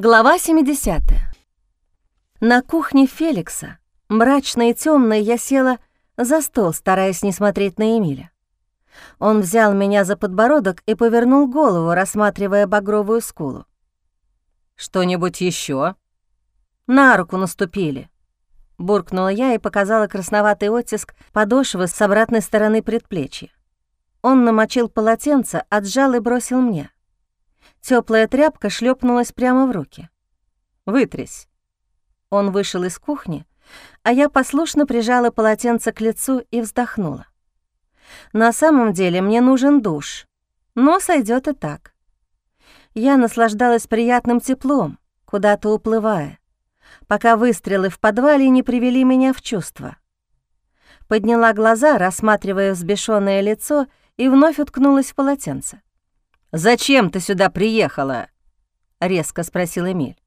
Глава 70. На кухне Феликса, мрачная и темная, я села за стол, стараясь не смотреть на Эмиля. Он взял меня за подбородок и повернул голову, рассматривая багровую скулу. «Что-нибудь еще? «На руку наступили», — буркнула я и показала красноватый оттиск подошвы с обратной стороны предплечья. Он намочил полотенце, отжал и бросил мне. Теплая тряпка шлепнулась прямо в руки. «Вытрись». Он вышел из кухни, а я послушно прижала полотенце к лицу и вздохнула. На самом деле мне нужен душ, но сойдет и так. Я наслаждалась приятным теплом, куда-то уплывая, пока выстрелы в подвале не привели меня в чувство. Подняла глаза, рассматривая взбешенное лицо, и вновь уткнулась в полотенце. «Зачем ты сюда приехала?» — резко спросил Эмиль.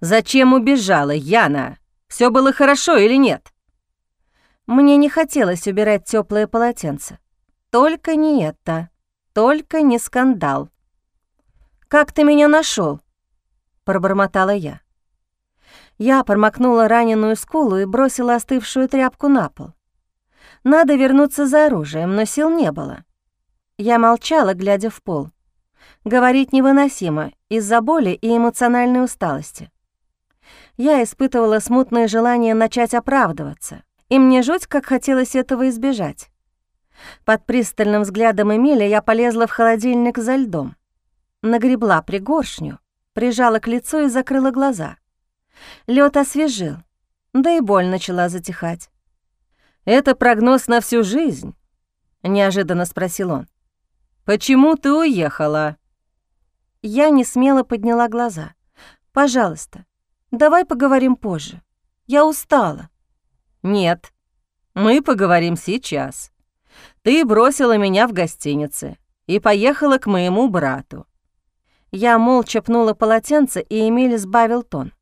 «Зачем убежала, Яна? Все было хорошо или нет?» Мне не хотелось убирать теплое полотенце. Только не это. Только не скандал. «Как ты меня нашел? пробормотала я. Я промокнула раненую скулу и бросила остывшую тряпку на пол. Надо вернуться за оружием, но сил не было. Я молчала, глядя в пол. Говорить невыносимо из-за боли и эмоциональной усталости. Я испытывала смутное желание начать оправдываться, и мне жуть, как хотелось этого избежать. Под пристальным взглядом Эмиля я полезла в холодильник за льдом. Нагребла пригоршню, прижала к лицу и закрыла глаза. Лед освежил, да и боль начала затихать. «Это прогноз на всю жизнь?» — неожиданно спросил он. «Почему ты уехала?» Я не смело подняла глаза. «Пожалуйста, давай поговорим позже. Я устала». «Нет, мы поговорим сейчас. Ты бросила меня в гостинице и поехала к моему брату». Я молча пнула полотенце, и Эмиль сбавил тон.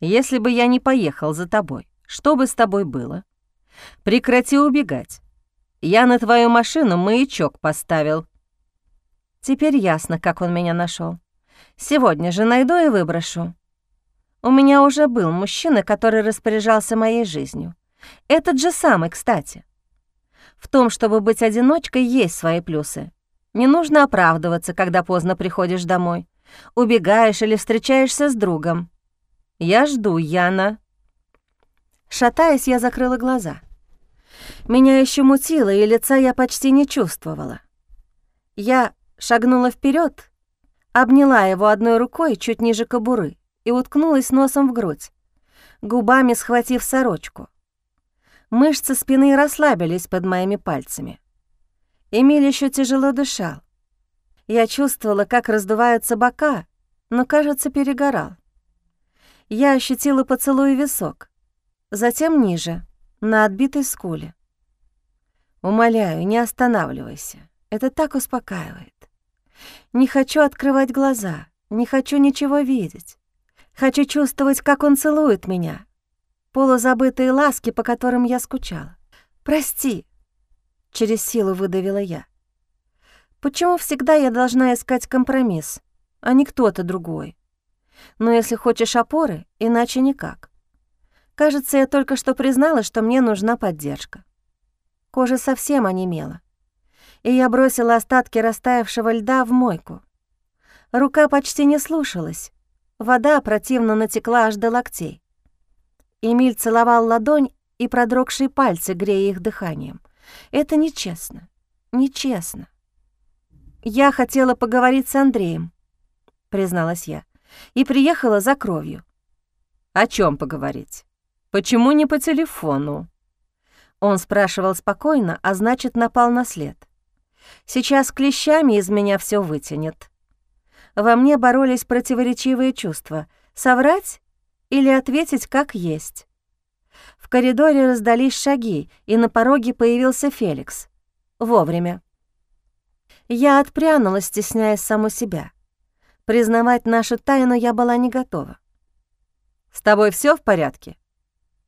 «Если бы я не поехал за тобой, что бы с тобой было? Прекрати убегать. Я на твою машину маячок поставил. Теперь ясно, как он меня нашел. Сегодня же найду и выброшу. У меня уже был мужчина, который распоряжался моей жизнью. Этот же самый, кстати. В том, чтобы быть одиночкой, есть свои плюсы. Не нужно оправдываться, когда поздно приходишь домой. Убегаешь или встречаешься с другом. Я жду, Яна. Шатаясь, я закрыла глаза. Меня еще мутило, и лица я почти не чувствовала. Я шагнула вперед, обняла его одной рукой чуть ниже кобуры и уткнулась носом в грудь, губами схватив сорочку. Мышцы спины расслабились под моими пальцами. Эмиль еще тяжело дышал. Я чувствовала, как раздуваются бока, но, кажется, перегорал. Я ощутила поцелуй висок, затем ниже, на отбитой скуле. «Умоляю, не останавливайся. Это так успокаивает. Не хочу открывать глаза, не хочу ничего видеть. Хочу чувствовать, как он целует меня. Полузабытые ласки, по которым я скучала. «Прости», — через силу выдавила я. «Почему всегда я должна искать компромисс, а не кто-то другой? Но если хочешь опоры, иначе никак. Кажется, я только что признала, что мне нужна поддержка. Кожа совсем онемела и я бросила остатки растаявшего льда в мойку. Рука почти не слушалась. Вода противно натекла аж до локтей. Эмиль целовал ладонь и продрогшие пальцы, грея их дыханием. Это нечестно. Нечестно. «Я хотела поговорить с Андреем», — призналась я, «и приехала за кровью». «О чем поговорить? Почему не по телефону?» Он спрашивал спокойно, а значит, напал на след. Сейчас клещами из меня все вытянет. Во мне боролись противоречивые чувства — соврать или ответить как есть. В коридоре раздались шаги, и на пороге появился Феликс. Вовремя. Я отпрянула, стесняясь саму себя. Признавать нашу тайну я была не готова. «С тобой все в порядке?»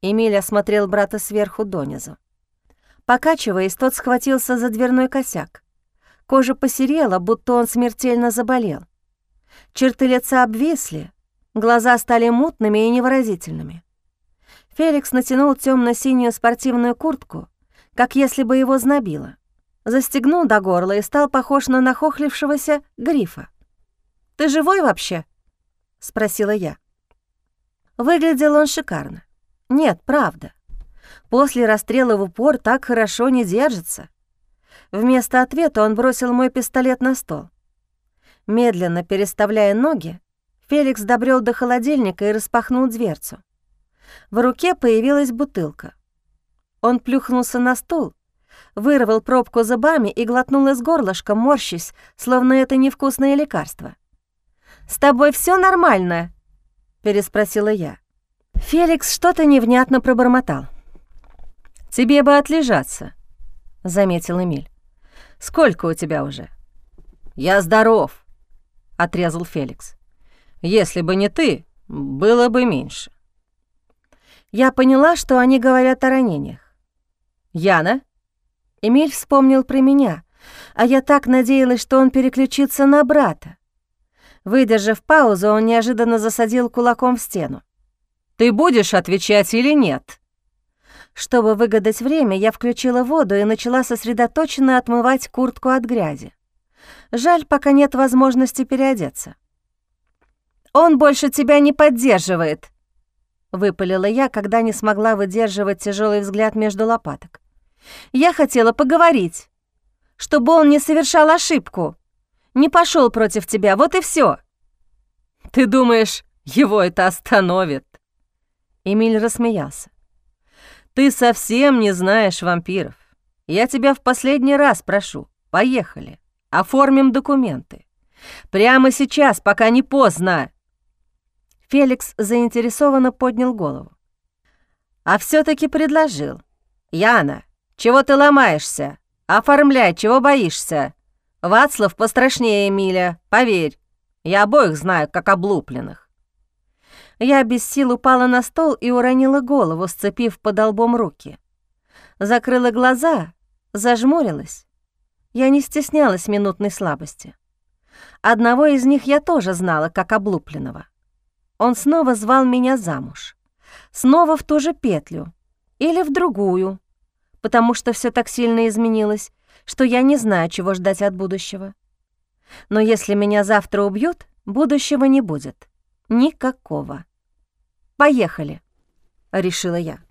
Эмиль осмотрел брата сверху донизу. Покачиваясь, тот схватился за дверной косяк. Кожа посерела, будто он смертельно заболел. Черты лица обвисли, Глаза стали мутными и невыразительными. Феликс натянул темно синюю спортивную куртку, как если бы его знобило. Застегнул до горла и стал похож на нахохлившегося грифа. «Ты живой вообще?» — спросила я. Выглядел он шикарно. Нет, правда. После расстрела в упор так хорошо не держится. Вместо ответа он бросил мой пистолет на стол. Медленно переставляя ноги, Феликс добрел до холодильника и распахнул дверцу. В руке появилась бутылка. Он плюхнулся на стул, вырвал пробку зубами и глотнул из горлышка, морщись, словно это невкусное лекарство. «С тобой все нормально?» — переспросила я. Феликс что-то невнятно пробормотал. «Тебе бы отлежаться», — заметил Эмиль. «Сколько у тебя уже?» «Я здоров», — отрезал Феликс. «Если бы не ты, было бы меньше». Я поняла, что они говорят о ранениях. «Яна?» Эмиль вспомнил про меня, а я так надеялась, что он переключится на брата. Выдержав паузу, он неожиданно засадил кулаком в стену. «Ты будешь отвечать или нет?» Чтобы выгадать время, я включила воду и начала сосредоточенно отмывать куртку от грязи. Жаль, пока нет возможности переодеться. «Он больше тебя не поддерживает», — выпалила я, когда не смогла выдерживать тяжелый взгляд между лопаток. «Я хотела поговорить, чтобы он не совершал ошибку, не пошел против тебя, вот и все. «Ты думаешь, его это остановит?» Эмиль рассмеялся. «Ты совсем не знаешь вампиров. Я тебя в последний раз прошу, поехали, оформим документы. Прямо сейчас, пока не поздно!» Феликс заинтересованно поднял голову. «А все таки предложил. Яна, чего ты ломаешься? Оформляй, чего боишься? Вацлав пострашнее Эмиля, поверь. Я обоих знаю, как облупленных». Я без сил упала на стол и уронила голову, сцепив под лбом руки. Закрыла глаза, зажмурилась. Я не стеснялась минутной слабости. Одного из них я тоже знала, как облупленного. Он снова звал меня замуж. Снова в ту же петлю. Или в другую. Потому что все так сильно изменилось, что я не знаю, чего ждать от будущего. Но если меня завтра убьют, будущего не будет. Никакого. «Поехали», — решила я.